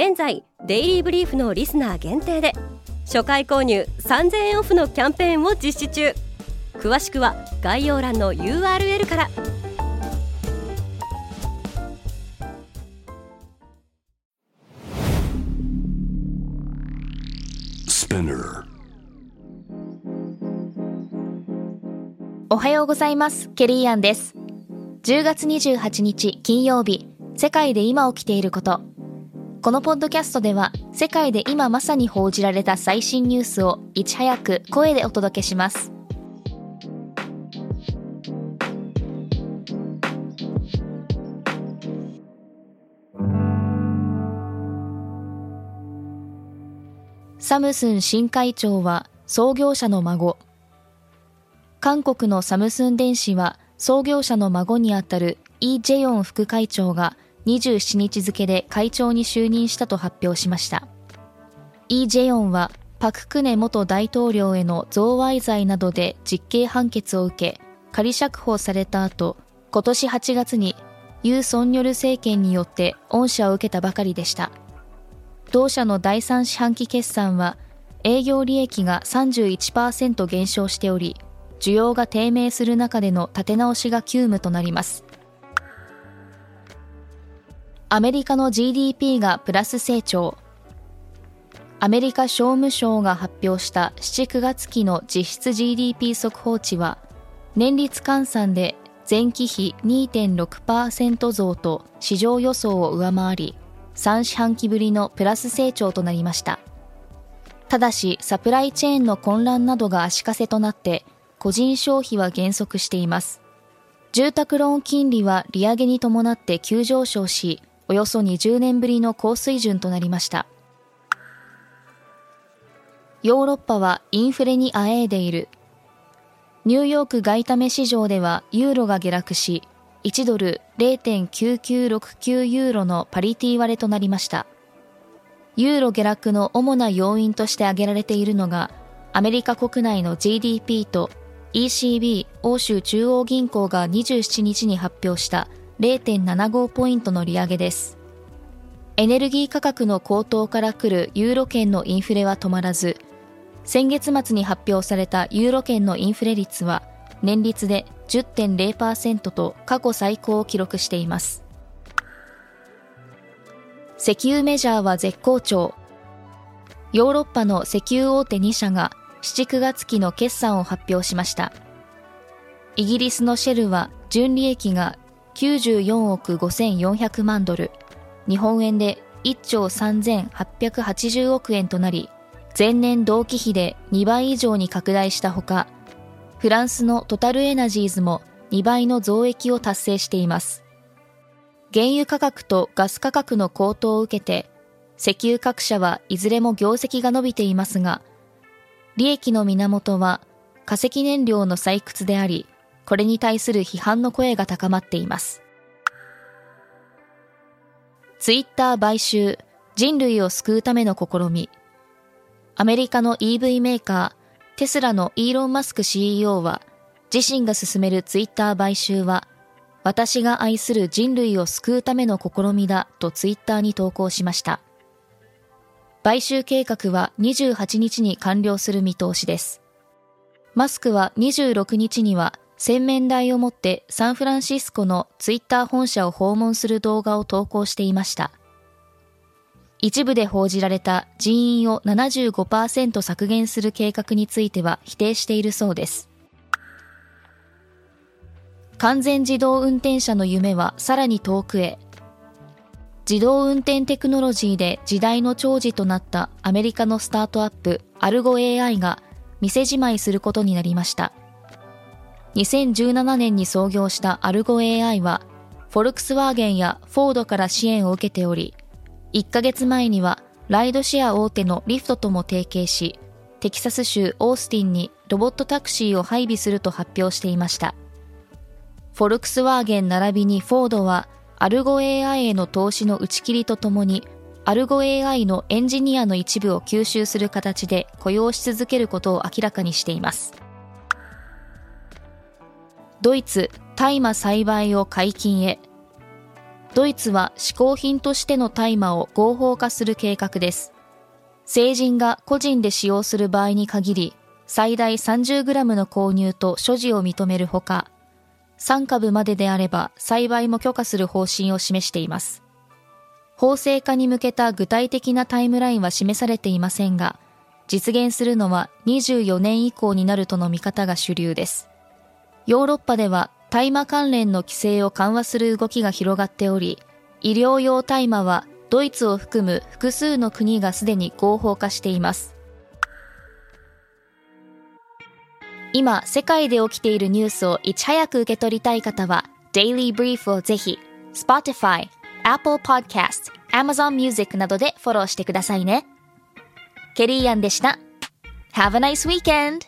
現在デイリーブリーフのリスナー限定で初回購入3000円オフのキャンペーンを実施中。詳しくは概要欄の URL から。おはようございます。ケリーアンです。10月28日金曜日世界で今起きていることこのポッドキャストでは世界で今まさに報じられた最新ニュースをいち早く声でお届けします。サムスン新会長は創業者の孫。韓国のサムスン電子は創業者の孫にあたるイ・ジェヨン副会長が27日付で会長に就任したと発表しました。イ・ジェヨンはパク・クネ元大統領への贈賄罪などで実刑判決を受け、仮釈放された後、今年8月にユー・ソンニョル政権によって恩赦を受けたばかりでした。同社の第3四半期決算は営業利益が31%減少しており、需要が低迷する中での立て直しが急務となります。アメリカの GDP がプラス成長。アメリカ商務省が発表した7、9月期の実質 GDP 速報値は、年率換算で前期比2.6%増と市場予想を上回り、3四半期ぶりのプラス成長となりました。ただし、サプライチェーンの混乱などが足かせとなって、個人消費は減速しています。住宅ローン金利は利上げに伴って急上昇し、およそ20年ぶりの高水準となりました。ヨーロッパはインフレにあえいでいる。ニューヨーク外為市場ではユーロが下落し、1ドル0.9969ユーロのパリティ割れとなりました。ユーロ下落の主な要因として挙げられているのが、アメリカ国内の GDP と ECB 欧州中央銀行が27日に発表した0.75ポイントの利上げです。エネルギー価格の高騰から来るユーロ圏のインフレは止まらず、先月末に発表されたユーロ圏のインフレ率は年率で10.0%と過去最高を記録しています。石油メジャーは絶好調。ヨーロッパの石油大手2社が7、9月期の決算を発表しました。イギリスのシェルは純利益が94億5400万ドル、日本円で1兆3880億円となり、前年同期比で2倍以上に拡大したほか、フランスのトタルエナジーズも2倍の増益を達成しています。原油価格とガス価格の高騰を受けて、石油各社はいずれも業績が伸びていますが、利益の源は化石燃料の採掘であり、これに対する批判の声が高まっています。ツイッター買収、人類を救うための試み。アメリカの EV メーカー、テスラのイーロン・マスク CEO は、自身が進めるツイッター買収は、私が愛する人類を救うための試みだとツイッターに投稿しました。買収計画は28日に完了する見通しです。マスクは26日には洗面台を持ってサンフランシスコのツイッター本社を訪問する動画を投稿していました。一部で報じられた人員を75%削減する計画については否定しているそうです。完全自動運転車の夢はさらに遠くへ。自動運転テクノロジーで時代の寵児となったアメリカのスタートアップアルゴ AI が店じまいすることになりました。2017年に創業したアルゴ AI は、フォルクスワーゲンやフォードから支援を受けており、1ヶ月前にはライドシェア大手のリフトとも提携し、テキサス州オースティンにロボットタクシーを配備すると発表していました。フォルクスワーゲン並びにフォードは、アルゴ AI への投資の打ち切りとともに、アルゴ AI のエンジニアの一部を吸収する形で雇用し続けることを明らかにしています。ドイツ、大麻栽培を解禁へ。ドイツは嗜好品としての大麻を合法化する計画です。成人が個人で使用する場合に限り、最大 30g の購入と所持を認めるほか、3株までであれば栽培も許可する方針を示しています。法制化に向けた具体的なタイムラインは示されていませんが、実現するのは24年以降になるとの見方が主流です。ヨーロッパでは大麻関連の規制を緩和する動きが広がっており、医療用大麻はドイツを含む複数の国がすでに合法化しています。今、世界で起きているニュースをいち早く受け取りたい方は、Daily Brief をぜひ、Spotify、Apple Podcast、Amazon Music などでフォローしてくださいね。ケリーアンでした。Have a nice weekend!